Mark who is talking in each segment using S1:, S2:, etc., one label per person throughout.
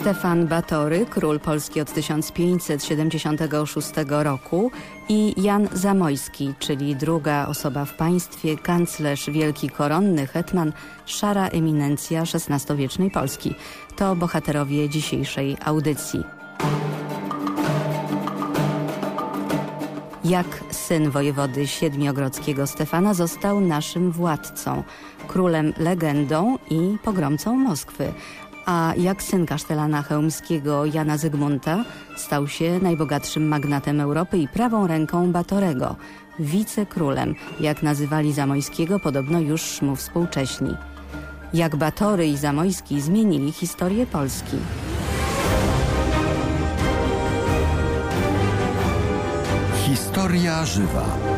S1: Stefan Batory, król Polski od 1576 roku i Jan Zamojski, czyli druga osoba w państwie, kanclerz wielki koronny, hetman, szara eminencja XVI-wiecznej Polski. To bohaterowie dzisiejszej audycji. Jak syn wojewody siedmiogrodzkiego Stefana został naszym władcą, królem legendą i pogromcą Moskwy, a jak syn kasztelana chełmskiego Jana Zygmunta stał się najbogatszym magnatem Europy i prawą ręką Batorego, wicekrólem, jak nazywali Zamojskiego podobno już mu współcześni. Jak Batory i Zamojski zmienili historię Polski.
S2: Historia żywa.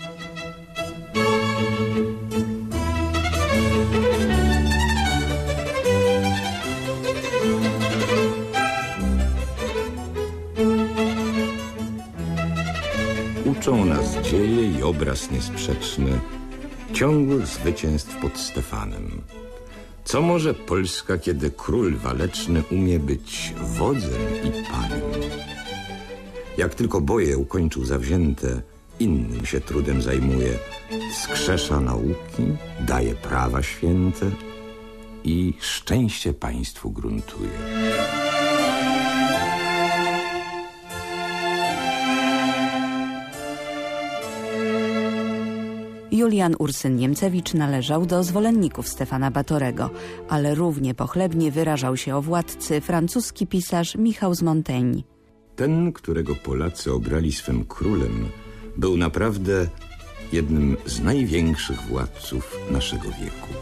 S3: Obraz niesprzeczny ciągłych zwycięstw pod Stefanem. Co może Polska, kiedy król waleczny umie być wodzem i panem? Jak tylko boje ukończył zawzięte, innym się trudem zajmuje. Skrzesza nauki, daje prawa święte i szczęście państwu gruntuje.
S1: Julian Ursyn Niemcewicz należał do zwolenników Stefana Batorego, ale równie pochlebnie wyrażał się o władcy francuski pisarz Michał z Montaigne.
S3: Ten, którego Polacy obrali swym królem, był naprawdę jednym z największych władców naszego wieku.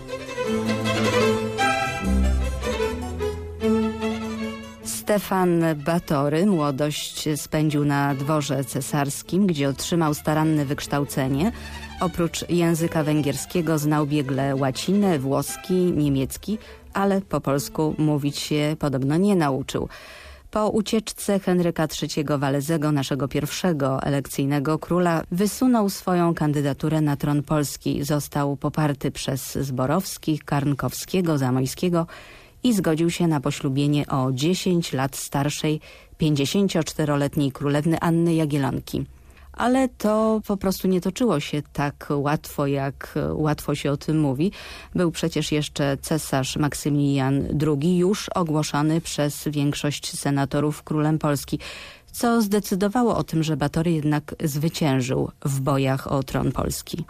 S1: Stefan Batory młodość spędził na dworze cesarskim, gdzie otrzymał staranne wykształcenie. Oprócz języka węgierskiego znał biegle łacinę, włoski, niemiecki, ale po polsku mówić się podobno nie nauczył. Po ucieczce Henryka III Walezego, naszego pierwszego elekcyjnego króla, wysunął swoją kandydaturę na tron Polski. Został poparty przez Zborowskich, Karnkowskiego, Zamojskiego i zgodził się na poślubienie o 10 lat starszej 54-letniej królewny Anny Jagielonki. Ale to po prostu nie toczyło się tak łatwo, jak łatwo się o tym mówi. Był przecież jeszcze cesarz Maksymilian II, już ogłoszony przez większość senatorów królem Polski, co zdecydowało o tym, że Batory jednak zwyciężył w bojach o tron Polski.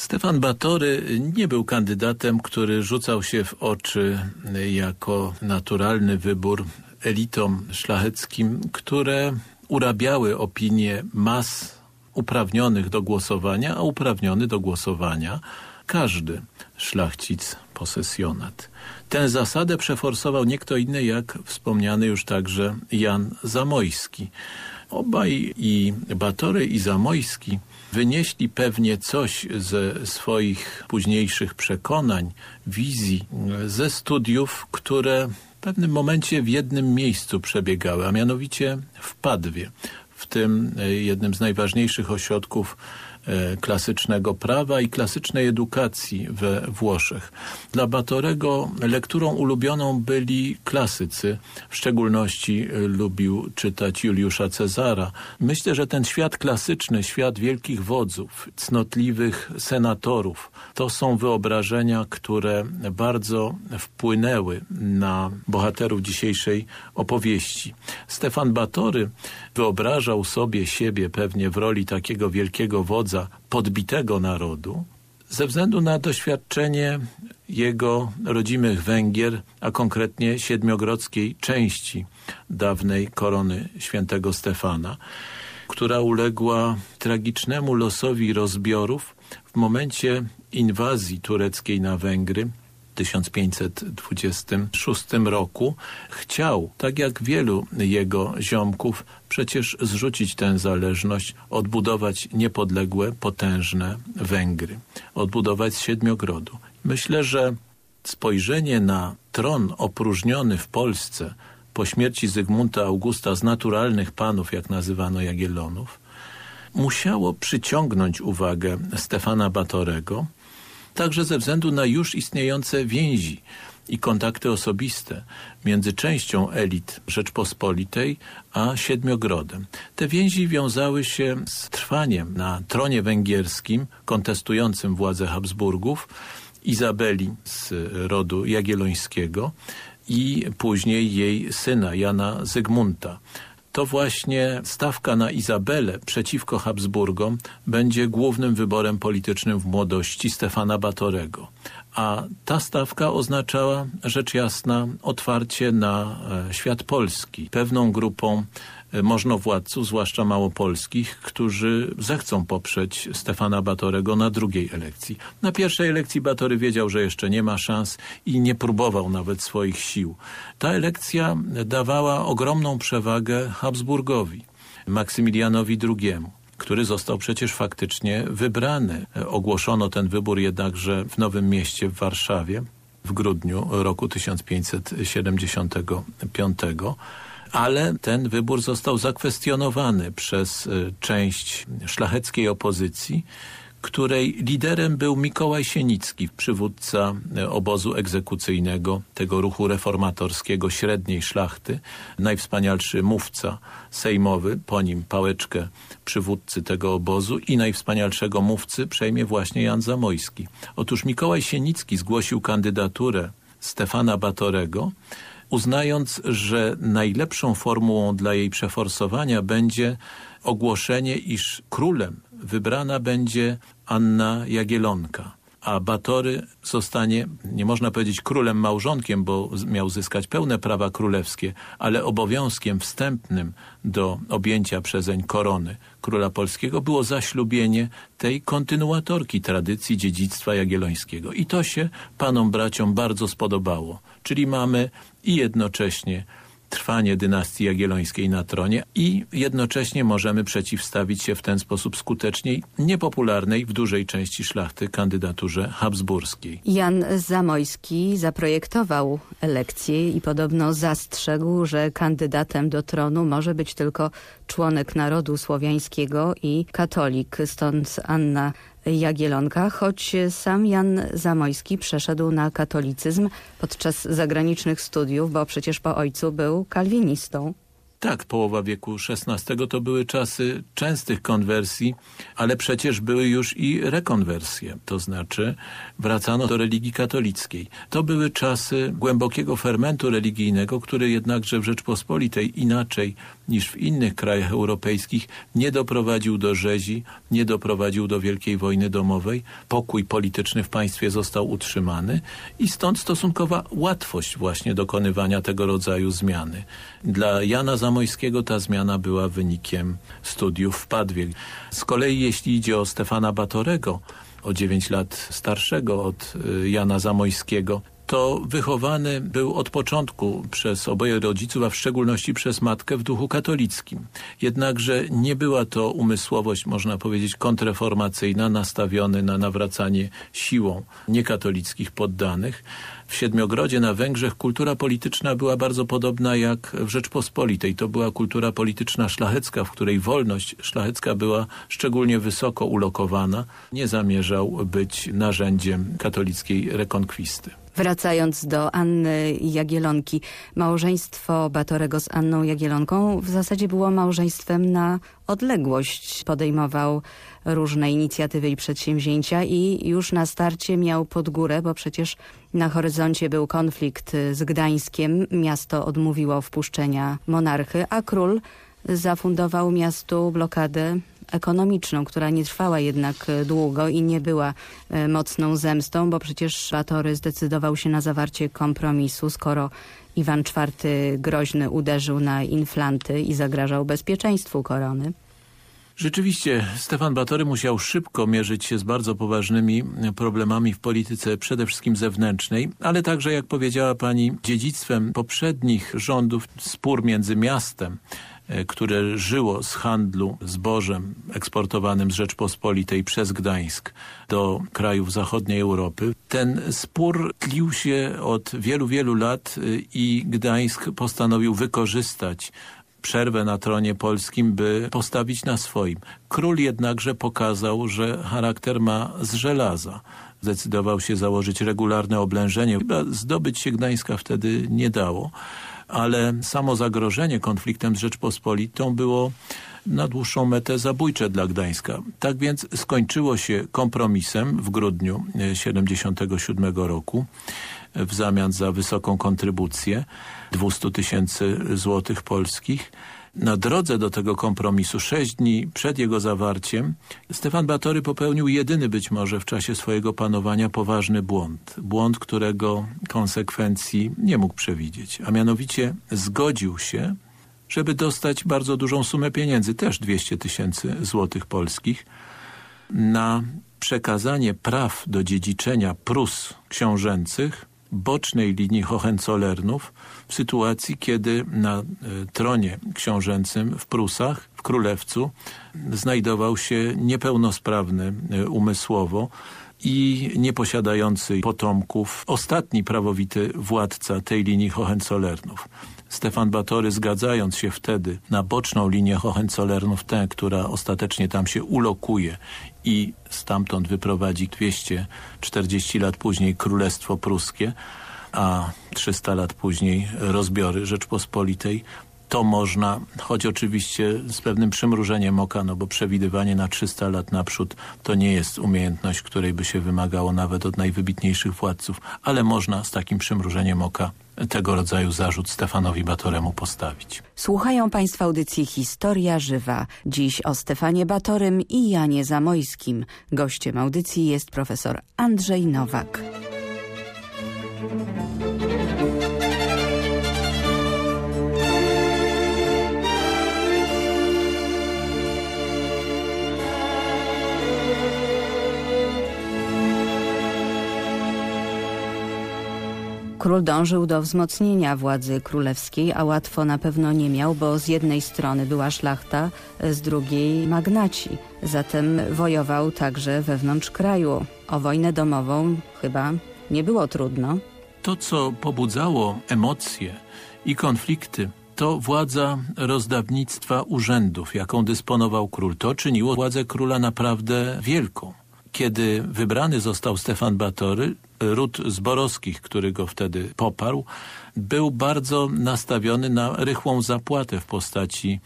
S4: Stefan Batory nie był kandydatem, który rzucał się w oczy jako naturalny wybór elitom szlacheckim, które urabiały opinie mas uprawnionych do głosowania, a uprawniony do głosowania każdy szlachcic posesjonat. Tę zasadę przeforsował nie kto inny jak wspomniany już także Jan Zamojski. Obaj i Batory i Zamojski wynieśli pewnie coś ze swoich późniejszych przekonań, wizji, ze studiów, które w pewnym momencie w jednym miejscu przebiegały, a mianowicie w Padwie, w tym jednym z najważniejszych ośrodków E, klasycznego prawa i klasycznej edukacji we Włoszech. Dla Batorego lekturą ulubioną byli klasycy, w szczególności e, lubił czytać Juliusza Cezara. Myślę, że ten świat klasyczny, świat wielkich wodzów, cnotliwych senatorów, to są wyobrażenia, które bardzo wpłynęły na bohaterów dzisiejszej opowieści. Stefan Batory wyobrażał sobie siebie pewnie w roli takiego wielkiego wodza podbitego narodu? Ze względu na doświadczenie jego rodzimych Węgier, a konkretnie siedmiogrodzkiej części dawnej korony świętego Stefana, która uległa tragicznemu losowi rozbiorów w momencie inwazji tureckiej na Węgry 1526 roku chciał, tak jak wielu jego ziomków, przecież zrzucić tę zależność, odbudować niepodległe, potężne Węgry, odbudować Siedmiogrodu. Myślę, że spojrzenie na tron opróżniony w Polsce po śmierci Zygmunta Augusta z naturalnych panów, jak nazywano Jagiellonów, musiało przyciągnąć uwagę Stefana Batorego, także ze względu na już istniejące więzi i kontakty osobiste między częścią elit Rzeczpospolitej a Siedmiogrodem. Te więzi wiązały się z trwaniem na tronie węgierskim kontestującym władzę Habsburgów Izabeli z rodu jagiellońskiego i później jej syna Jana Zygmunta. To właśnie stawka na Izabelę przeciwko Habsburgom będzie głównym wyborem politycznym w młodości Stefana Batorego. A ta stawka oznaczała rzecz jasna otwarcie na e, świat polski. Pewną grupą e, możnowładców, zwłaszcza małopolskich, którzy zechcą poprzeć Stefana Batorego na drugiej elekcji. Na pierwszej elekcji Batory wiedział, że jeszcze nie ma szans i nie próbował nawet swoich sił. Ta elekcja dawała ogromną przewagę Habsburgowi, Maksymilianowi II który został przecież faktycznie wybrany. Ogłoszono ten wybór jednakże w Nowym Mieście w Warszawie w grudniu roku 1575 ale ten wybór został zakwestionowany przez e, część szlacheckiej opozycji, której liderem był Mikołaj Sienicki, przywódca e, obozu egzekucyjnego, tego ruchu reformatorskiego średniej szlachty, najwspanialszy mówca sejmowy, po nim pałeczkę przywódcy tego obozu i najwspanialszego mówcy przejmie właśnie Jan Zamojski. Otóż Mikołaj Sienicki zgłosił kandydaturę Stefana Batorego, uznając, że najlepszą formułą dla jej przeforsowania będzie ogłoszenie, iż królem wybrana będzie Anna Jagielonka, a Batory zostanie, nie można powiedzieć królem małżonkiem, bo miał zyskać pełne prawa królewskie, ale obowiązkiem wstępnym do objęcia przezeń korony króla polskiego było zaślubienie tej kontynuatorki tradycji dziedzictwa jagiellońskiego. I to się panom braciom bardzo spodobało. Czyli mamy i jednocześnie trwanie dynastii jagiellońskiej na tronie i jednocześnie możemy przeciwstawić się w ten sposób skuteczniej niepopularnej w dużej części szlachty kandydaturze habsburskiej.
S1: Jan Zamojski zaprojektował elekcję i podobno zastrzegł, że kandydatem do tronu może być tylko członek narodu słowiańskiego i katolik, stąd Anna Jagielonka, choć sam Jan Zamojski przeszedł na katolicyzm podczas zagranicznych studiów, bo przecież po ojcu był kalwinistą.
S4: Tak, połowa wieku XVI to były czasy częstych konwersji, ale przecież były już i rekonwersje, to znaczy wracano do religii katolickiej. To były czasy głębokiego fermentu religijnego, który jednakże w Rzeczpospolitej inaczej niż w innych krajach europejskich nie doprowadził do rzezi, nie doprowadził do wielkiej wojny domowej. Pokój polityczny w państwie został utrzymany i stąd stosunkowa łatwość właśnie dokonywania tego rodzaju zmiany. Dla Jana Zamojskiego ta zmiana była wynikiem studiów w Padwie. Z kolei jeśli idzie o Stefana Batorego, o 9 lat starszego od y, Jana Zamojskiego, to wychowany był od początku przez oboje rodziców, a w szczególności przez matkę w duchu katolickim. Jednakże nie była to umysłowość, można powiedzieć, kontreformacyjna, nastawiony na nawracanie siłą niekatolickich poddanych. W Siedmiogrodzie na Węgrzech kultura polityczna była bardzo podobna jak w Rzeczpospolitej. To była kultura polityczna szlachecka, w której wolność szlachecka była szczególnie wysoko ulokowana. Nie zamierzał być narzędziem katolickiej rekonkwisty.
S1: Wracając do Anny Jagielonki, małżeństwo Batorego z Anną Jagielonką w zasadzie było małżeństwem na odległość. Podejmował różne inicjatywy i przedsięwzięcia i już na starcie miał pod górę, bo przecież na horyzoncie był konflikt z Gdańskiem. Miasto odmówiło wpuszczenia monarchy, a król zafundował miastu blokadę ekonomiczną, która nie trwała jednak e, długo i nie była e, mocną zemstą, bo przecież Batory zdecydował się na zawarcie kompromisu, skoro Iwan IV groźny uderzył na inflanty i zagrażał bezpieczeństwu korony.
S4: Rzeczywiście Stefan Batory musiał szybko mierzyć się z bardzo poważnymi problemami w polityce przede wszystkim zewnętrznej, ale także jak powiedziała pani dziedzictwem poprzednich rządów spór między miastem e, które żyło z handlu zbożem eksportowanym z Rzeczpospolitej przez Gdańsk do krajów zachodniej Europy. Ten spór tlił się od wielu, wielu lat e, i Gdańsk postanowił wykorzystać przerwę na tronie polskim, by postawić na swoim. Król jednakże pokazał, że charakter ma z żelaza. Zdecydował się założyć regularne oblężenie. Chyba zdobyć się Gdańska wtedy nie dało, ale samo zagrożenie konfliktem z Rzeczpospolitą było na dłuższą metę zabójcze dla Gdańska. Tak więc skończyło się kompromisem w grudniu 77 roku w zamian za wysoką kontrybucję 200 tysięcy złotych polskich. Na drodze do tego kompromisu, sześć dni przed jego zawarciem, Stefan Batory popełnił jedyny być może w czasie swojego panowania poważny błąd. Błąd, którego konsekwencji nie mógł przewidzieć, a mianowicie zgodził się, żeby dostać bardzo dużą sumę pieniędzy, też 200 tysięcy złotych polskich, na przekazanie praw do dziedziczenia Prus książęcych bocznej linii Hohenzollernów w sytuacji, kiedy na e, tronie książęcym w Prusach, w Królewcu, znajdował się niepełnosprawny e, umysłowo i nieposiadający potomków ostatni prawowity władca tej linii Hohenzollernów. Stefan Batory zgadzając się wtedy na boczną linię Hohenzollernów, tę, która ostatecznie tam się ulokuje i stamtąd wyprowadzi 240 lat później Królestwo Pruskie, a 300 lat później rozbiory Rzeczpospolitej, to można, choć oczywiście z pewnym przymrużeniem oka, no bo przewidywanie na 300 lat naprzód to nie jest umiejętność, której by się wymagało nawet od najwybitniejszych władców, ale można z takim przymrużeniem oka tego rodzaju zarzut Stefanowi Batoremu postawić.
S1: Słuchają Państwo audycji Historia Żywa. Dziś o Stefanie Batorym i Janie Zamojskim. Gościem audycji jest profesor Andrzej Nowak. Król dążył do wzmocnienia władzy królewskiej, a łatwo na pewno nie miał, bo z jednej strony była szlachta, z drugiej magnaci. Zatem wojował także wewnątrz kraju. O wojnę domową chyba nie było trudno.
S4: To, co pobudzało emocje i konflikty, to władza rozdawnictwa urzędów, jaką dysponował król. To czyniło władzę króla naprawdę wielką. Kiedy wybrany został Stefan Batory, ród Zborowskich, który go wtedy poparł, był bardzo nastawiony na rychłą zapłatę w postaci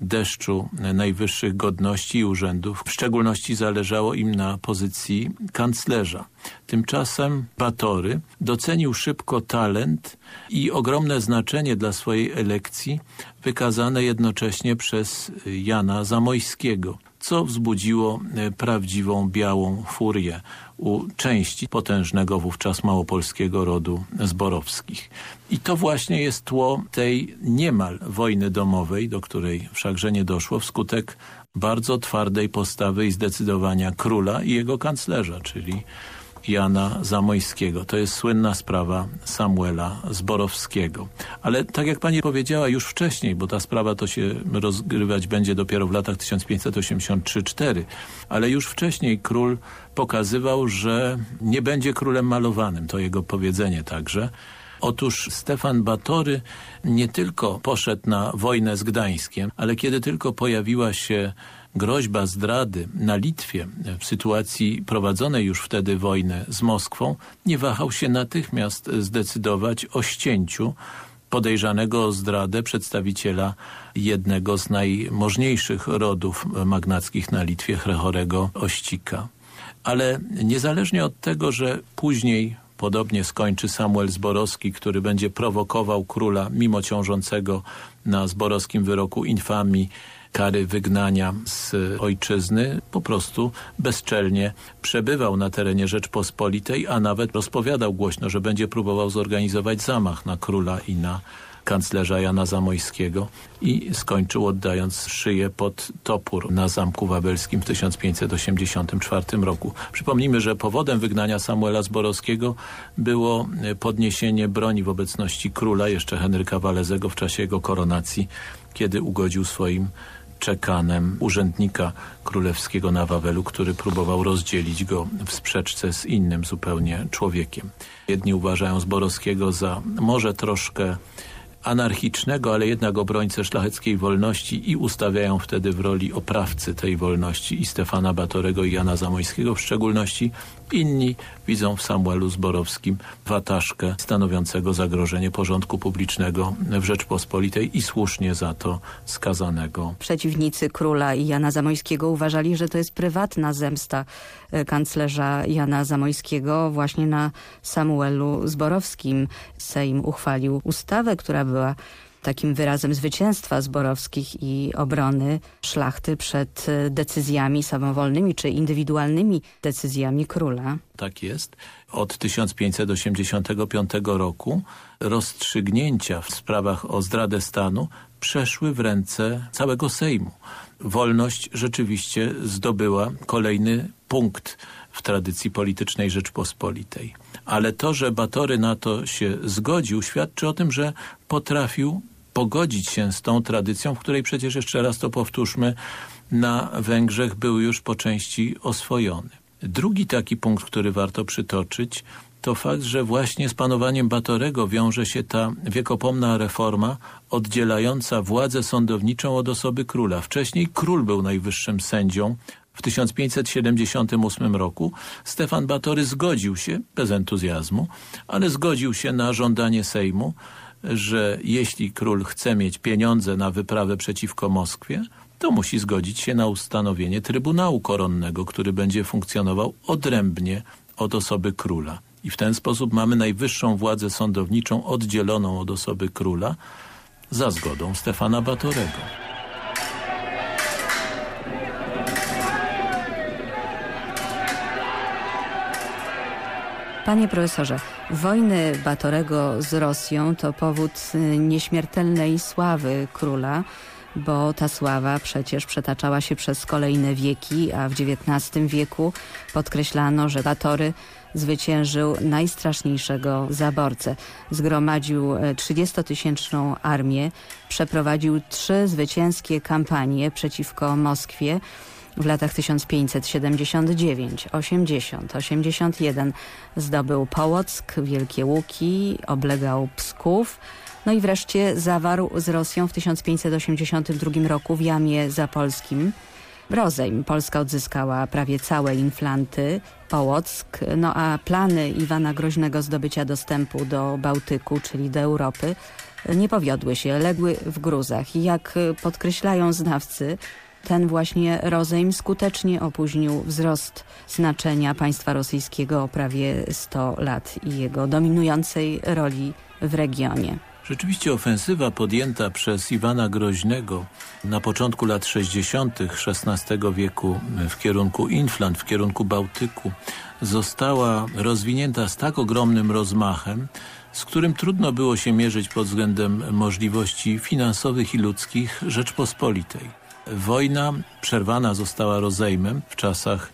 S4: deszczu najwyższych godności i urzędów. W szczególności zależało im na pozycji kanclerza. Tymczasem Batory docenił szybko talent i ogromne znaczenie dla swojej elekcji wykazane jednocześnie przez Jana Zamojskiego co wzbudziło e, prawdziwą białą furię u części potężnego wówczas małopolskiego rodu Zborowskich. I to właśnie jest tło tej niemal wojny domowej, do której wszakże nie doszło wskutek bardzo twardej postawy i zdecydowania króla i jego kanclerza, czyli Jana Zamojskiego. To jest słynna sprawa Samuela Zborowskiego. Ale tak jak pani powiedziała już wcześniej, bo ta sprawa to się rozgrywać będzie dopiero w latach 1583-4, ale już wcześniej król pokazywał, że nie będzie królem malowanym. To jego powiedzenie także. Otóż Stefan Batory nie tylko poszedł na wojnę z Gdańskiem, ale kiedy tylko pojawiła się groźba zdrady na Litwie w sytuacji prowadzonej już wtedy wojny z Moskwą, nie wahał się natychmiast zdecydować o ścięciu podejrzanego o zdradę przedstawiciela jednego z najmożniejszych rodów magnackich na Litwie, Hrechorego Ościka. Ale niezależnie od tego, że później podobnie skończy Samuel Zborowski, który będzie prowokował króla mimo ciążącego na zborowskim wyroku infamii kary wygnania z ojczyzny, po prostu bezczelnie przebywał na terenie Rzeczpospolitej, a nawet rozpowiadał głośno, że będzie próbował zorganizować zamach na króla i na kanclerza Jana Zamojskiego i skończył oddając szyję pod topór na Zamku Wawelskim w 1584 roku. Przypomnijmy, że powodem wygnania Samuela Zborowskiego było podniesienie broni w obecności króla, jeszcze Henryka Walezego w czasie jego koronacji, kiedy ugodził swoim czekanem urzędnika królewskiego na Wawelu, który próbował rozdzielić go w sprzeczce z innym zupełnie człowiekiem. Jedni uważają Zborowskiego za może troszkę anarchicznego, ale jednak obrońcę szlacheckiej wolności i ustawiają wtedy w roli oprawcy tej wolności i Stefana Batorego i Jana Zamojskiego w szczególności. Inni widzą w Samuelu Zborowskim wataszkę stanowiącego zagrożenie porządku publicznego w Rzeczpospolitej i słusznie za to skazanego.
S1: Przeciwnicy króla i Jana Zamojskiego uważali, że to jest prywatna zemsta e, kanclerza Jana Zamojskiego właśnie na Samuelu Zborowskim. Sejm uchwalił ustawę, która była takim wyrazem zwycięstwa zborowskich i obrony szlachty przed e, decyzjami samowolnymi czy indywidualnymi decyzjami króla.
S4: Tak jest. Od 1585 roku rozstrzygnięcia w sprawach o zdradę stanu przeszły w ręce całego Sejmu. Wolność rzeczywiście zdobyła kolejny punkt w tradycji politycznej Rzeczpospolitej. Ale to, że Batory na to się zgodził, świadczy o tym, że potrafił pogodzić się z tą tradycją, w której przecież jeszcze raz to powtórzmy, na Węgrzech był już po części oswojony. Drugi taki punkt, który warto przytoczyć, to fakt, że właśnie z panowaniem Batorego wiąże się ta wiekopomna reforma oddzielająca władzę sądowniczą od osoby króla. Wcześniej król był najwyższym sędzią. W 1578 roku Stefan Batory zgodził się, bez entuzjazmu, ale zgodził się na żądanie Sejmu, że jeśli król chce mieć pieniądze na wyprawę przeciwko Moskwie, to musi zgodzić się na ustanowienie Trybunału Koronnego, który będzie funkcjonował odrębnie od osoby króla. I w ten sposób mamy najwyższą władzę sądowniczą oddzieloną od osoby króla za zgodą Stefana Batorego.
S1: Panie profesorze, wojny Batorego z Rosją to powód y, nieśmiertelnej sławy króla, bo ta sława przecież przetaczała się przez kolejne wieki, a w XIX wieku podkreślano, że Batory zwyciężył najstraszniejszego zaborcę. Zgromadził 30-tysięczną e, armię, przeprowadził trzy zwycięskie kampanie przeciwko Moskwie, w latach 1579, 80, 81 zdobył Połock, Wielkie Łuki, oblegał Psków, no i wreszcie zawarł z Rosją w 1582 roku w Jamie Zapolskim rozejm. Polska odzyskała prawie całe inflanty, Połock, no a plany Iwana Groźnego zdobycia dostępu do Bałtyku, czyli do Europy, nie powiodły się, legły w gruzach. I jak podkreślają znawcy, ten właśnie rozejm skutecznie opóźnił wzrost znaczenia państwa rosyjskiego o prawie 100 lat i jego dominującej roli w regionie.
S4: Rzeczywiście ofensywa podjęta przez Iwana Groźnego na początku lat 60. XVI wieku w kierunku Inflant, w kierunku Bałtyku została rozwinięta z tak ogromnym rozmachem, z którym trudno było się mierzyć pod względem możliwości finansowych i ludzkich Rzeczpospolitej. Wojna przerwana została rozejmem w czasach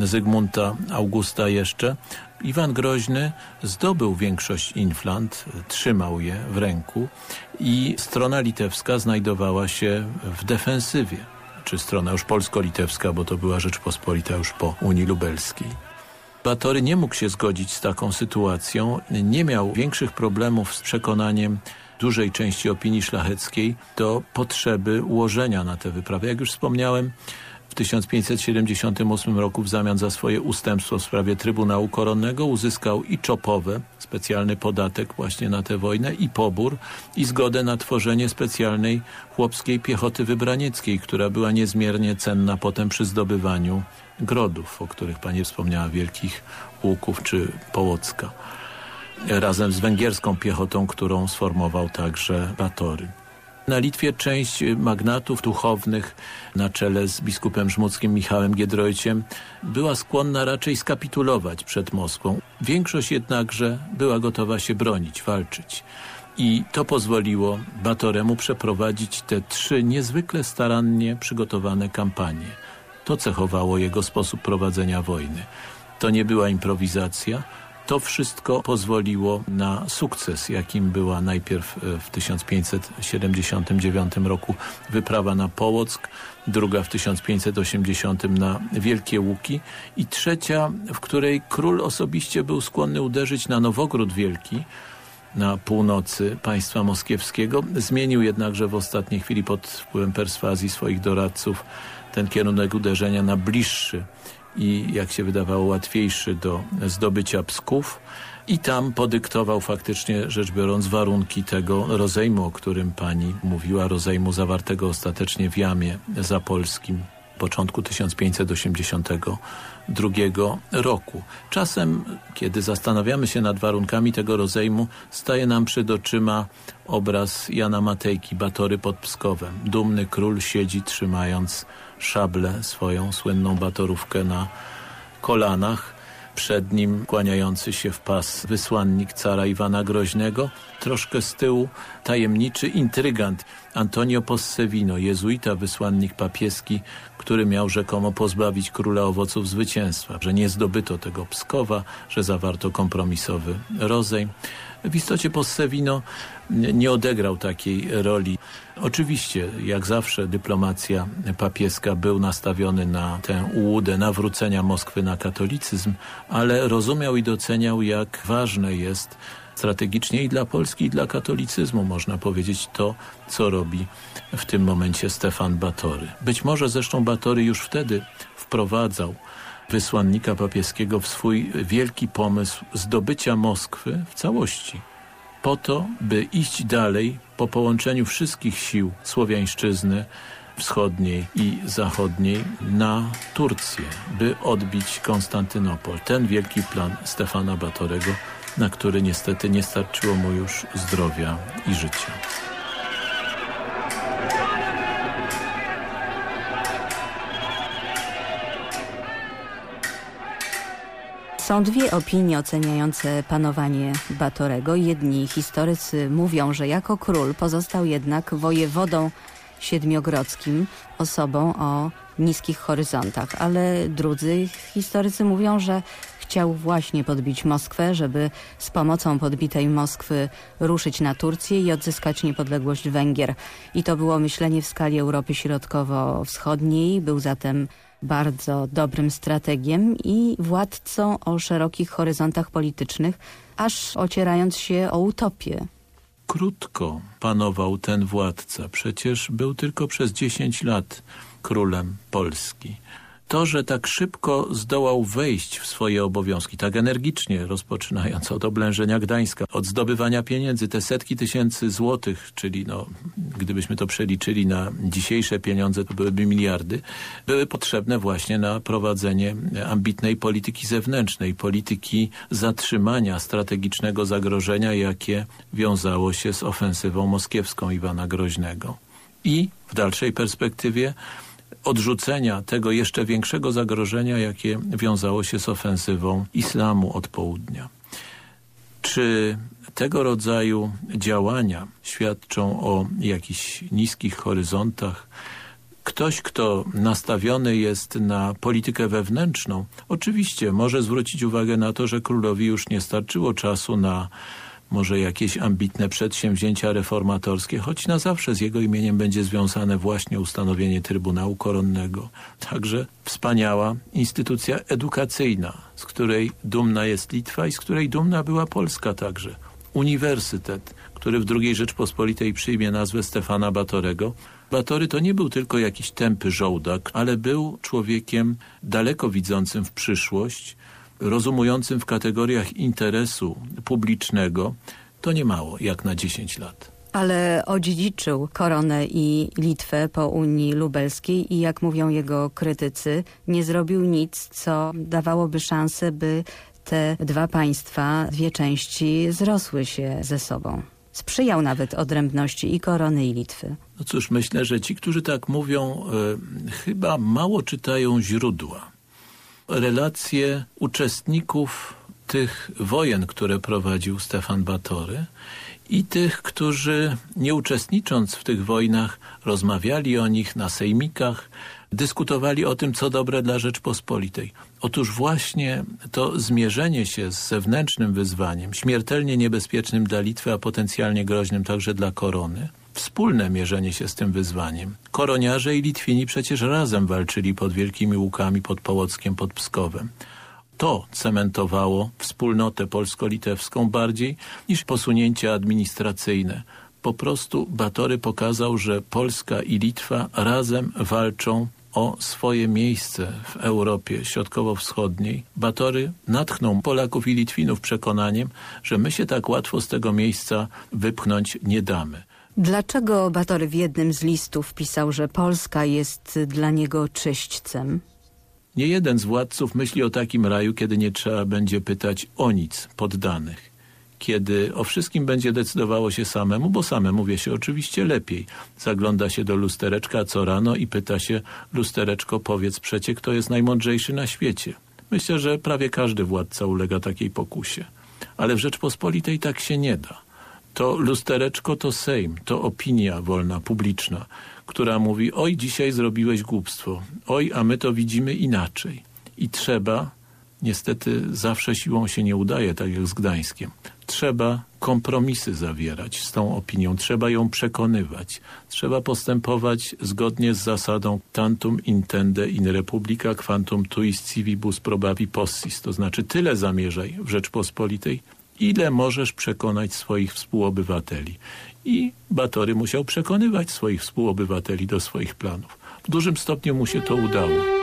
S4: Zygmunta Augusta jeszcze. Iwan Groźny zdobył większość inflant, trzymał je w ręku i strona litewska znajdowała się w defensywie. Czy strona już polsko-litewska, bo to była Rzeczpospolita już po Unii Lubelskiej. Batory nie mógł się zgodzić z taką sytuacją, nie miał większych problemów z przekonaniem dużej części opinii szlacheckiej do potrzeby ułożenia na te wyprawy. Jak już wspomniałem, w 1578 roku w zamian za swoje ustępstwo w sprawie Trybunału Koronnego uzyskał i czopowe, specjalny podatek właśnie na tę wojnę, i pobór, i zgodę na tworzenie specjalnej chłopskiej piechoty wybranieckiej, która była niezmiernie cenna potem przy zdobywaniu grodów, o których pani wspomniała, Wielkich Łuków czy Połocka razem z węgierską piechotą, którą sformował także Batory. Na Litwie część magnatów duchownych na czele z biskupem żmudzkim Michałem Giedroyciem była skłonna raczej skapitulować przed Moskwą. Większość jednakże była gotowa się bronić, walczyć. I to pozwoliło Batoremu przeprowadzić te trzy niezwykle starannie przygotowane kampanie. To cechowało jego sposób prowadzenia wojny. To nie była improwizacja, to wszystko pozwoliło na sukces, jakim była najpierw e, w 1579 roku wyprawa na Połock, druga w 1580 na Wielkie Łuki i trzecia, w której król osobiście był skłonny uderzyć na Nowogród Wielki, na północy państwa moskiewskiego. Zmienił jednakże w ostatniej chwili pod wpływem perswazji swoich doradców ten kierunek uderzenia na bliższy i jak się wydawało łatwiejszy do zdobycia Psków i tam podyktował faktycznie rzecz biorąc warunki tego rozejmu, o którym pani mówiła, rozejmu zawartego ostatecznie w Jamie Zapolskim początku 1582 roku. Czasem, kiedy zastanawiamy się nad warunkami tego rozejmu, staje nam przed oczyma obraz Jana Matejki, Batory pod Pskowem. Dumny król siedzi trzymając szablę, swoją słynną batorówkę na kolanach. Przed nim kłaniający się w pas wysłannik cara Iwana Groźnego. Troszkę z tyłu tajemniczy intrygant Antonio Possevino, jezuita, wysłannik papieski, który miał rzekomo pozbawić króla owoców zwycięstwa, że nie zdobyto tego Pskowa, że zawarto kompromisowy rozejm. W istocie Possevino nie odegrał takiej roli. Oczywiście, jak zawsze, dyplomacja papieska był nastawiony na tę ułudę nawrócenia Moskwy na katolicyzm, ale rozumiał i doceniał, jak ważne jest strategicznie i dla Polski, i dla katolicyzmu, można powiedzieć, to, co robi w tym momencie Stefan Batory. Być może zresztą Batory już wtedy wprowadzał wysłannika papieskiego w swój wielki pomysł zdobycia Moskwy w całości po to, by iść dalej po połączeniu wszystkich sił słowiańszczyzny wschodniej i zachodniej na Turcję, by odbić Konstantynopol. Ten wielki plan Stefana Batorego, na który niestety nie starczyło mu już zdrowia i życia.
S1: Są dwie opinie oceniające panowanie Batorego. Jedni historycy mówią, że jako król pozostał jednak wojewodą siedmiogrodzkim, osobą o niskich horyzontach, ale drudzy historycy mówią, że chciał właśnie podbić Moskwę, żeby z pomocą podbitej Moskwy ruszyć na Turcję i odzyskać niepodległość Węgier. I to było myślenie w skali Europy Środkowo-Wschodniej. Był zatem bardzo dobrym strategiem i władcą o szerokich horyzontach politycznych, aż ocierając się o utopię.
S4: Krótko panował ten władca, przecież był tylko przez 10 lat królem Polski to, że tak szybko zdołał wejść w swoje obowiązki, tak energicznie, rozpoczynając od oblężenia Gdańska, od zdobywania pieniędzy, te setki tysięcy złotych, czyli no, gdybyśmy to przeliczyli na dzisiejsze pieniądze, to byłyby miliardy, były potrzebne właśnie na prowadzenie ambitnej polityki zewnętrznej, polityki zatrzymania strategicznego zagrożenia, jakie wiązało się z ofensywą moskiewską Iwana Groźnego. I w dalszej perspektywie odrzucenia tego jeszcze większego zagrożenia, jakie wiązało się z ofensywą islamu od południa. Czy tego rodzaju działania świadczą o jakichś niskich horyzontach? Ktoś, kto nastawiony jest na politykę wewnętrzną, oczywiście może zwrócić uwagę na to, że królowi już nie starczyło czasu na może jakieś ambitne przedsięwzięcia reformatorskie, choć na zawsze z jego imieniem będzie związane właśnie ustanowienie Trybunału Koronnego. Także wspaniała instytucja edukacyjna, z której dumna jest Litwa i z której dumna była Polska także. Uniwersytet, który w II Rzeczpospolitej przyjmie nazwę Stefana Batorego. Batory to nie był tylko jakiś tępy żołdak, ale był człowiekiem daleko widzącym w przyszłość, rozumującym w kategoriach interesu publicznego, to nie mało, jak na 10 lat.
S1: Ale odziedziczył koronę i Litwę po Unii Lubelskiej i jak mówią jego krytycy, nie zrobił nic, co dawałoby szansę, by te dwa państwa, dwie części zrosły się ze sobą. Sprzyjał nawet odrębności i korony i Litwy.
S4: No cóż, myślę, że ci, którzy tak mówią, y, chyba mało czytają źródła relacje uczestników tych wojen, które prowadził Stefan Batory i tych, którzy nie uczestnicząc w tych wojnach rozmawiali o nich na sejmikach, dyskutowali o tym, co dobre dla Rzeczpospolitej. Otóż właśnie to zmierzenie się z zewnętrznym wyzwaniem, śmiertelnie niebezpiecznym dla Litwy, a potencjalnie groźnym także dla korony, wspólne mierzenie się z tym wyzwaniem. Koroniarze i Litwini przecież razem walczyli pod Wielkimi Łukami, pod Połockiem, pod Pskowem. To cementowało wspólnotę polsko-litewską bardziej niż posunięcia administracyjne. Po prostu Batory pokazał, że Polska i Litwa razem walczą o swoje miejsce w Europie Środkowo-Wschodniej. Batory natchnął Polaków i Litwinów przekonaniem, że my się tak łatwo z tego miejsca wypchnąć nie damy.
S1: Dlaczego Batory w jednym z listów pisał, że Polska jest dla niego czyśćcem?
S4: Nie jeden z władców myśli o takim raju, kiedy nie trzeba będzie pytać o nic poddanych. Kiedy o wszystkim będzie decydowało się samemu, bo samemu wie się oczywiście lepiej. Zagląda się do lustereczka co rano i pyta się, lustereczko powiedz przecie, kto jest najmądrzejszy na świecie. Myślę, że prawie każdy władca ulega takiej pokusie. Ale w Rzeczpospolitej tak się nie da. To lustereczko to Sejm, to opinia wolna, publiczna, która mówi oj dzisiaj zrobiłeś głupstwo, oj a my to widzimy inaczej. I trzeba, niestety zawsze siłą się nie udaje, tak jak z Gdańskiem, trzeba kompromisy zawierać z tą opinią, trzeba ją przekonywać, trzeba postępować zgodnie z zasadą tantum intende in republica quantum tuis civibus probavi possis, to znaczy tyle zamierzaj w Rzeczpospolitej, ile możesz przekonać swoich współobywateli. I Batory musiał przekonywać swoich współobywateli do swoich planów. W dużym stopniu mu się to udało.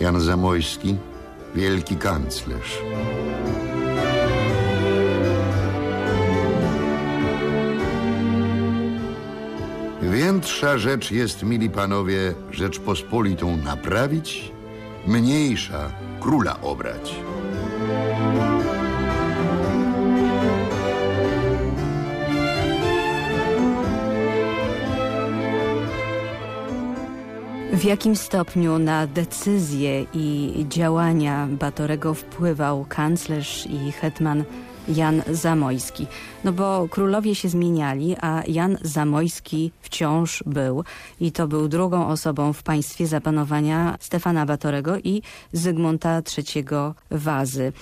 S2: Jan Zamojski, wielki kanclerz. Większa rzecz jest, mili panowie, Rzeczpospolitą naprawić, mniejsza króla obrać.
S1: W jakim stopniu na decyzje i działania Batorego wpływał kanclerz i hetman Jan Zamojski. No bo królowie się zmieniali, a Jan Zamojski wciąż był. I to był drugą osobą w państwie zapanowania Stefana Batorego i Zygmunta III Wazy.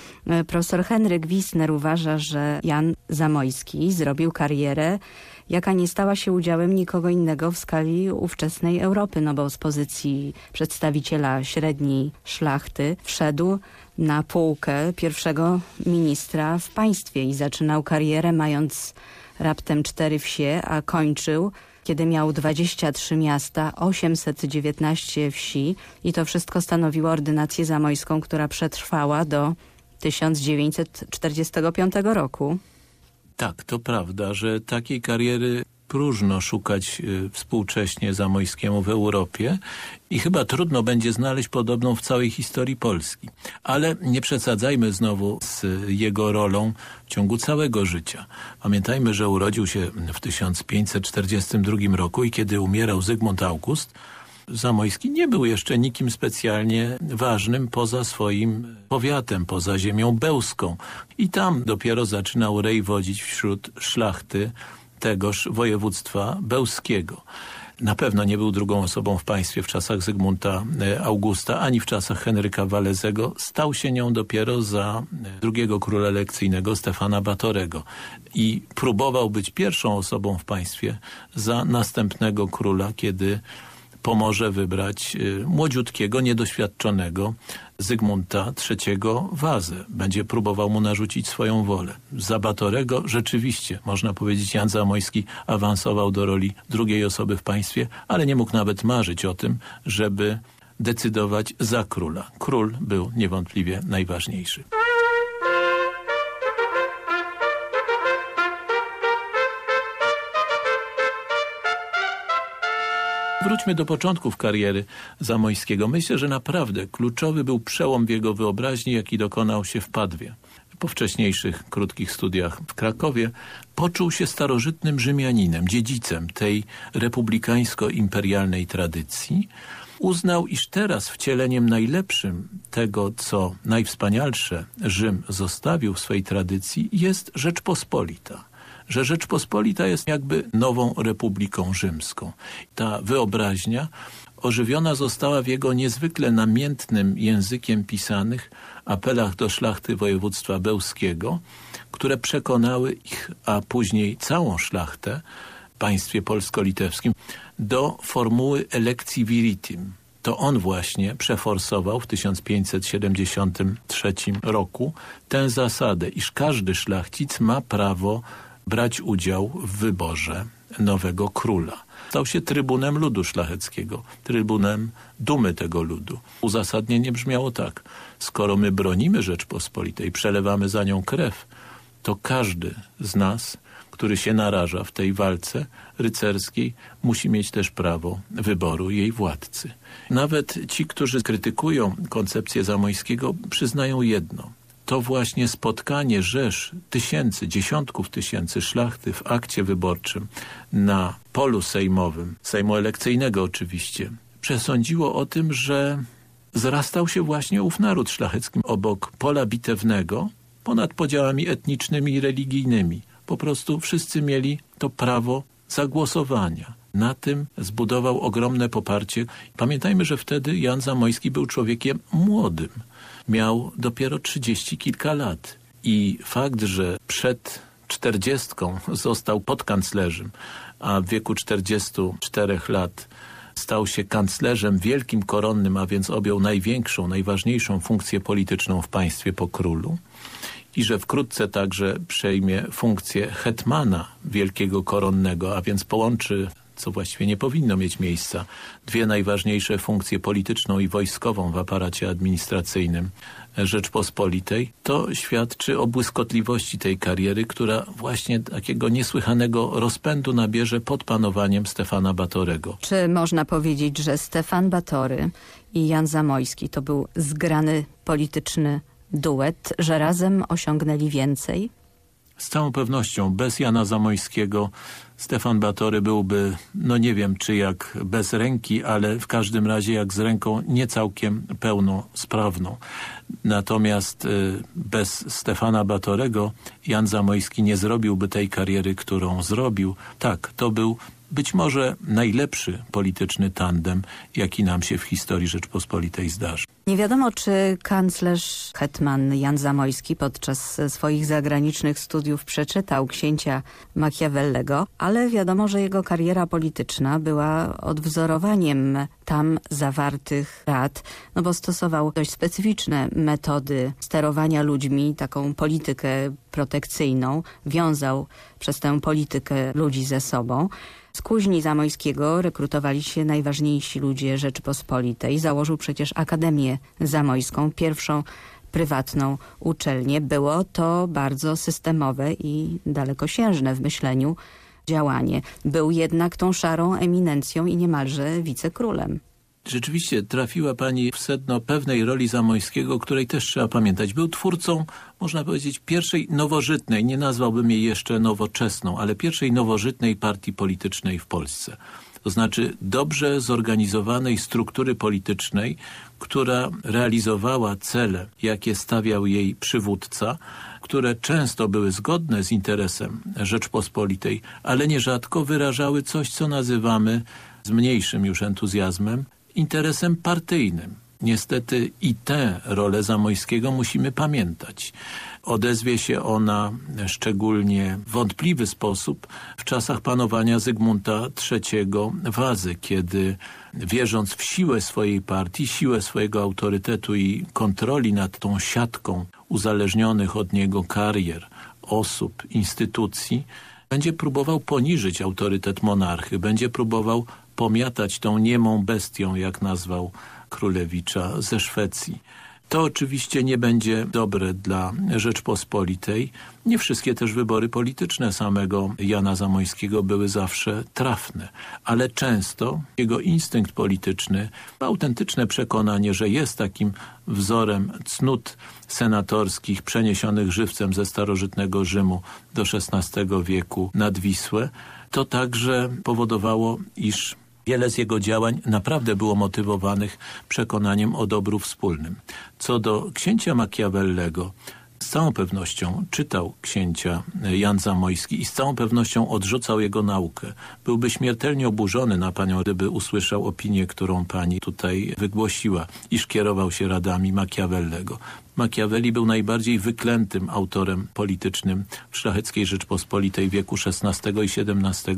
S1: Profesor Henryk Wisner uważa, że Jan Zamojski zrobił karierę jaka nie stała się udziałem nikogo innego w skali ówczesnej Europy, no bo z pozycji przedstawiciela średniej szlachty wszedł na półkę pierwszego ministra w państwie i zaczynał karierę mając raptem cztery wsie, a kończył kiedy miał 23 miasta, 819 wsi i to wszystko stanowiło ordynację zamojską, która przetrwała do 1945 roku.
S4: Tak, to prawda, że takiej kariery próżno szukać y, współcześnie Zamojskiemu w Europie i chyba trudno będzie znaleźć podobną w całej historii Polski. Ale nie przesadzajmy znowu z jego rolą w ciągu całego życia. Pamiętajmy, że urodził się w 1542 roku i kiedy umierał Zygmunt August, Zamojski nie był jeszcze nikim specjalnie ważnym poza swoim powiatem, poza ziemią bełską. I tam dopiero zaczynał rej wodzić wśród szlachty tegoż województwa bełskiego. Na pewno nie był drugą osobą w państwie w czasach Zygmunta e, Augusta, ani w czasach Henryka Walezego. Stał się nią dopiero za e, drugiego króla lekcyjnego Stefana Batorego i próbował być pierwszą osobą w państwie za następnego króla, kiedy pomoże wybrać y, młodziutkiego, niedoświadczonego Zygmunta III Wazę. Będzie próbował mu narzucić swoją wolę. Za Batorego rzeczywiście, można powiedzieć, Jan Zamojski awansował do roli drugiej osoby w państwie, ale nie mógł nawet marzyć o tym, żeby decydować za króla. Król był niewątpliwie najważniejszy. Wróćmy do początków kariery Zamojskiego. Myślę, że naprawdę kluczowy był przełom w jego wyobraźni, jaki dokonał się w Padwie. po wcześniejszych krótkich studiach w Krakowie, poczuł się starożytnym Rzymianinem, dziedzicem tej republikańsko-imperialnej tradycji. Uznał, iż teraz wcieleniem najlepszym tego, co najwspanialsze Rzym zostawił w swej tradycji, jest Rzeczpospolita że Rzeczpospolita jest jakby nową Republiką Rzymską. Ta wyobraźnia ożywiona została w jego niezwykle namiętnym językiem pisanych apelach do szlachty województwa bełskiego, które przekonały ich, a później całą szlachtę w państwie polsko-litewskim do formuły elekcji viritim. To on właśnie przeforsował w 1573 roku tę zasadę, iż każdy szlachcic ma prawo brać udział w wyborze nowego króla. Stał się trybunem ludu szlacheckiego, trybunem dumy tego ludu. Uzasadnienie brzmiało tak. Skoro my bronimy Rzeczpospolitej, przelewamy za nią krew, to każdy z nas, który się naraża w tej walce rycerskiej, musi mieć też prawo wyboru jej władcy. Nawet ci, którzy krytykują koncepcję Zamojskiego, przyznają jedno – to właśnie spotkanie rzesz tysięcy, dziesiątków tysięcy szlachty w akcie wyborczym na polu sejmowym, sejmu elekcyjnego oczywiście, przesądziło o tym, że zrastał się właśnie ów naród szlachecki obok pola bitewnego, ponad podziałami etnicznymi i religijnymi. Po prostu wszyscy mieli to prawo zagłosowania. Na tym zbudował ogromne poparcie. Pamiętajmy, że wtedy Jan Zamojski był człowiekiem młodym miał dopiero trzydzieści kilka lat. I fakt, że przed czterdziestką został podkanclerzem, a w wieku 44 lat stał się kanclerzem wielkim koronnym, a więc objął największą, najważniejszą funkcję polityczną w państwie po królu i że wkrótce także przejmie funkcję hetmana wielkiego koronnego, a więc połączy co właściwie nie powinno mieć miejsca, dwie najważniejsze funkcje polityczną i wojskową w aparacie administracyjnym Rzeczpospolitej, to świadczy o błyskotliwości tej kariery, która właśnie takiego niesłychanego rozpędu nabierze pod panowaniem Stefana Batorego.
S1: Czy można powiedzieć, że Stefan Batory i Jan Zamojski to był zgrany polityczny duet, że razem osiągnęli więcej?
S4: Z całą pewnością bez Jana Zamojskiego Stefan Batory byłby, no nie wiem czy jak bez ręki, ale w każdym razie jak z ręką nie całkiem pełnosprawną. Natomiast y, bez Stefana Batorego Jan Zamojski nie zrobiłby tej kariery, którą zrobił. Tak, to był być może najlepszy polityczny tandem, jaki nam się w historii Rzeczpospolitej zdarzy.
S1: Nie wiadomo, czy kanclerz hetman Jan Zamojski podczas swoich zagranicznych studiów przeczytał księcia Machiavellego, ale wiadomo, że jego kariera polityczna była odwzorowaniem tam zawartych rad, no bo stosował dość specyficzne metody sterowania ludźmi, taką politykę protekcyjną, wiązał przez tę politykę ludzi ze sobą. Z kuźni Zamojskiego rekrutowali się najważniejsi ludzie Rzeczypospolitej. Założył przecież Akademię Zamojską, pierwszą prywatną uczelnię. Było to bardzo systemowe i dalekosiężne w myśleniu działanie. Był jednak tą szarą eminencją i niemalże wicekrólem.
S4: Rzeczywiście trafiła pani w sedno pewnej roli Zamojskiego, której też trzeba pamiętać. Był twórcą, można powiedzieć, pierwszej nowożytnej, nie nazwałbym jej jeszcze nowoczesną, ale pierwszej nowożytnej partii politycznej w Polsce. To znaczy dobrze zorganizowanej struktury politycznej, która realizowała cele, jakie stawiał jej przywódca, które często były zgodne z interesem Rzeczpospolitej, ale nierzadko wyrażały coś, co nazywamy z mniejszym już entuzjazmem interesem partyjnym. Niestety i tę rolę Zamojskiego musimy pamiętać. Odezwie się ona szczególnie w wątpliwy sposób w czasach panowania Zygmunta III Wazy, kiedy wierząc w siłę swojej partii, siłę swojego autorytetu i kontroli nad tą siatką uzależnionych od niego karier, osób, instytucji, będzie próbował poniżyć autorytet monarchy, będzie próbował pomiatać tą niemą bestią, jak nazwał królewicza ze Szwecji. To oczywiście nie będzie dobre dla Rzeczpospolitej. Nie wszystkie też wybory polityczne samego Jana Zamoyskiego były zawsze trafne, ale często jego instynkt polityczny, autentyczne przekonanie, że jest takim wzorem cnót senatorskich przeniesionych żywcem ze starożytnego Rzymu do XVI wieku nad Wisłę, to także powodowało, iż Wiele z jego działań naprawdę było motywowanych przekonaniem o dobru wspólnym. Co do księcia Machiavellego, z całą pewnością czytał księcia Jan Zamojski i z całą pewnością odrzucał jego naukę. Byłby śmiertelnie oburzony na panią, gdyby usłyszał opinię, którą pani tutaj wygłosiła, iż kierował się radami Machiavellego. Machiavelli był najbardziej wyklętym autorem politycznym w szlacheckiej Rzeczpospolitej wieku XVI i XVII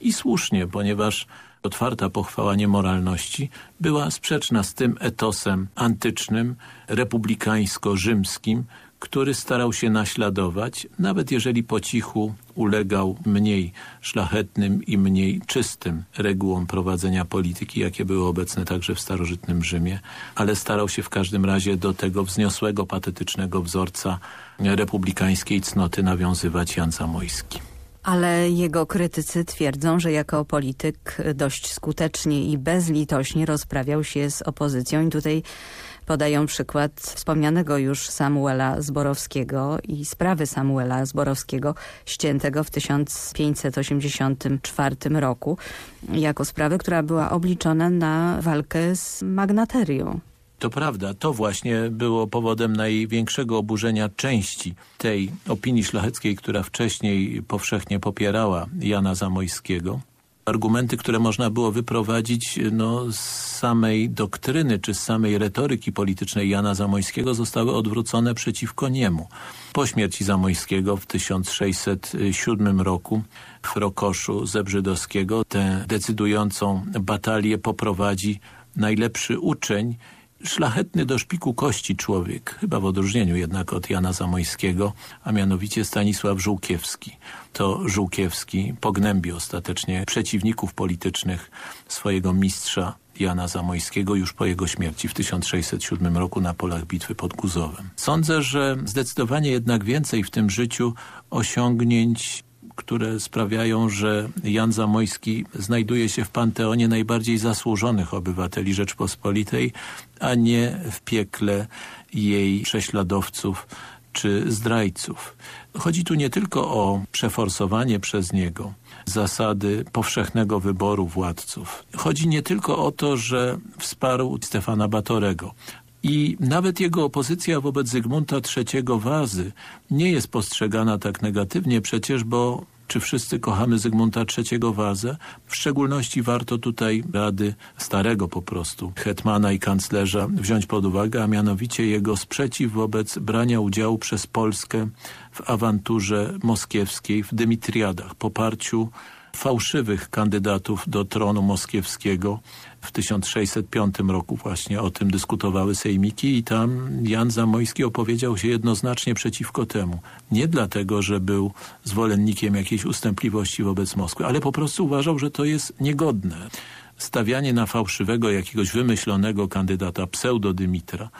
S4: i słusznie, ponieważ otwarta pochwała niemoralności była sprzeczna z tym etosem antycznym, republikańsko-rzymskim, który starał się naśladować, nawet jeżeli po cichu ulegał mniej szlachetnym i mniej czystym regułom prowadzenia polityki, jakie były obecne także w starożytnym Rzymie, ale starał się w każdym razie do tego wzniosłego, patetycznego wzorca republikańskiej cnoty nawiązywać Jan Zamojski.
S1: Ale jego krytycy twierdzą, że jako polityk dość skutecznie i bezlitośnie rozprawiał się z opozycją i tutaj podają przykład wspomnianego już Samuela Zborowskiego i sprawy Samuela Zborowskiego ściętego w 1584 roku jako sprawy, która była obliczona na walkę z magnaterią.
S4: To prawda, to właśnie było powodem największego oburzenia części tej opinii szlacheckiej, która wcześniej powszechnie popierała Jana Zamojskiego. Argumenty, które można było wyprowadzić no, z samej doktryny czy z samej retoryki politycznej Jana Zamojskiego zostały odwrócone przeciwko niemu. Po śmierci Zamojskiego w 1607 roku w Rokoszu Zebrzydowskiego tę decydującą batalię poprowadzi najlepszy uczeń szlachetny do szpiku kości człowiek, chyba w odróżnieniu jednak od Jana Zamojskiego, a mianowicie Stanisław Żółkiewski. To Żółkiewski pognębi ostatecznie przeciwników politycznych swojego mistrza Jana Zamojskiego już po jego śmierci w 1607 roku na polach bitwy pod Guzowem. Sądzę, że zdecydowanie jednak więcej w tym życiu osiągnięć które sprawiają, że Jan Zamojski znajduje się w panteonie najbardziej zasłużonych obywateli Rzeczpospolitej, a nie w piekle jej prześladowców czy zdrajców. Chodzi tu nie tylko o przeforsowanie przez niego zasady powszechnego wyboru władców. Chodzi nie tylko o to, że wsparł Stefana Batorego, i nawet jego opozycja wobec Zygmunta III Wazy nie jest postrzegana tak negatywnie przecież, bo czy wszyscy kochamy Zygmunta III Wazę? W szczególności warto tutaj rady starego po prostu hetmana i kanclerza wziąć pod uwagę, a mianowicie jego sprzeciw wobec brania udziału przez Polskę w awanturze moskiewskiej w Dymitriadach, poparciu fałszywych kandydatów do tronu moskiewskiego. W 1605 roku właśnie o tym dyskutowały sejmiki i tam Jan Zamojski opowiedział się jednoznacznie przeciwko temu. Nie dlatego, że był zwolennikiem jakiejś ustępliwości wobec Moskwy, ale po prostu uważał, że to jest niegodne. Stawianie na fałszywego jakiegoś wymyślonego kandydata pseudodymitra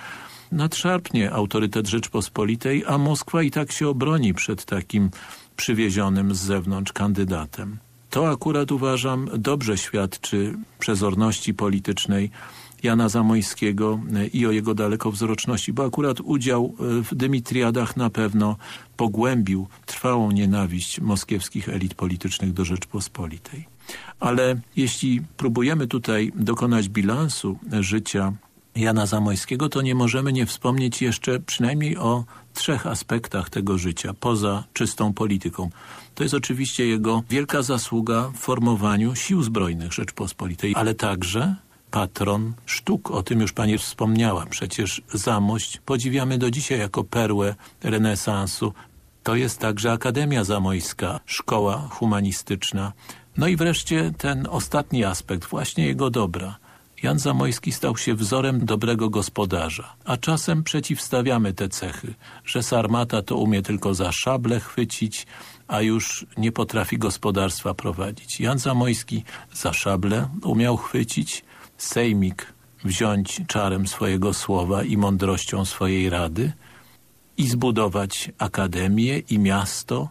S4: nadszarpnie autorytet Rzeczpospolitej, a Moskwa i tak się obroni przed takim przywiezionym z zewnątrz kandydatem. To akurat uważam dobrze świadczy przezorności politycznej Jana Zamojskiego i o jego dalekowzroczności, bo akurat udział w Dymitriadach na pewno pogłębił trwałą nienawiść moskiewskich elit politycznych do Rzeczpospolitej. Ale jeśli próbujemy tutaj dokonać bilansu życia Jana Zamojskiego, to nie możemy nie wspomnieć jeszcze przynajmniej o trzech aspektach tego życia, poza czystą polityką. To jest oczywiście jego wielka zasługa w formowaniu sił zbrojnych Rzeczpospolitej, ale także patron sztuk. O tym już pani wspomniała. Przecież Zamość podziwiamy do dzisiaj jako perłę renesansu. To jest także Akademia Zamojska, szkoła humanistyczna. No i wreszcie ten ostatni aspekt, właśnie jego dobra. Jan Zamojski stał się wzorem dobrego gospodarza, a czasem przeciwstawiamy te cechy, że Sarmata to umie tylko za szable chwycić, a już nie potrafi gospodarstwa prowadzić. Jan Zamojski za szable umiał chwycić, sejmik wziąć czarem swojego słowa i mądrością swojej rady i zbudować akademię i miasto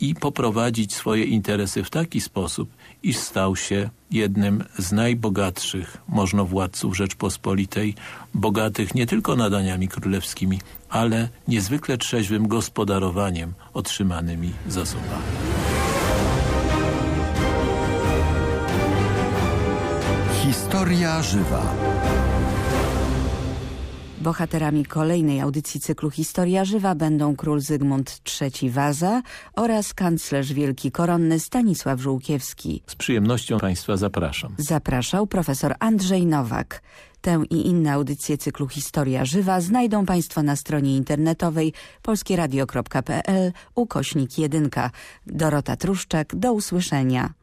S4: i poprowadzić swoje interesy w taki sposób, iż stał się jednym z najbogatszych możnowładców Rzeczpospolitej, bogatych nie tylko nadaniami królewskimi, ale niezwykle trzeźwym gospodarowaniem otrzymanymi zasobami.
S5: Historia żywa.
S1: Bohaterami kolejnej audycji cyklu Historia Żywa będą król Zygmunt III Waza oraz kanclerz wielki koronny Stanisław Żółkiewski.
S4: Z przyjemnością Państwa zapraszam.
S1: Zapraszał profesor Andrzej Nowak. Tę i inne audycje cyklu Historia Żywa znajdą Państwo na stronie internetowej polskieradio.pl ukośnik 1. Dorota Truszczak, do usłyszenia.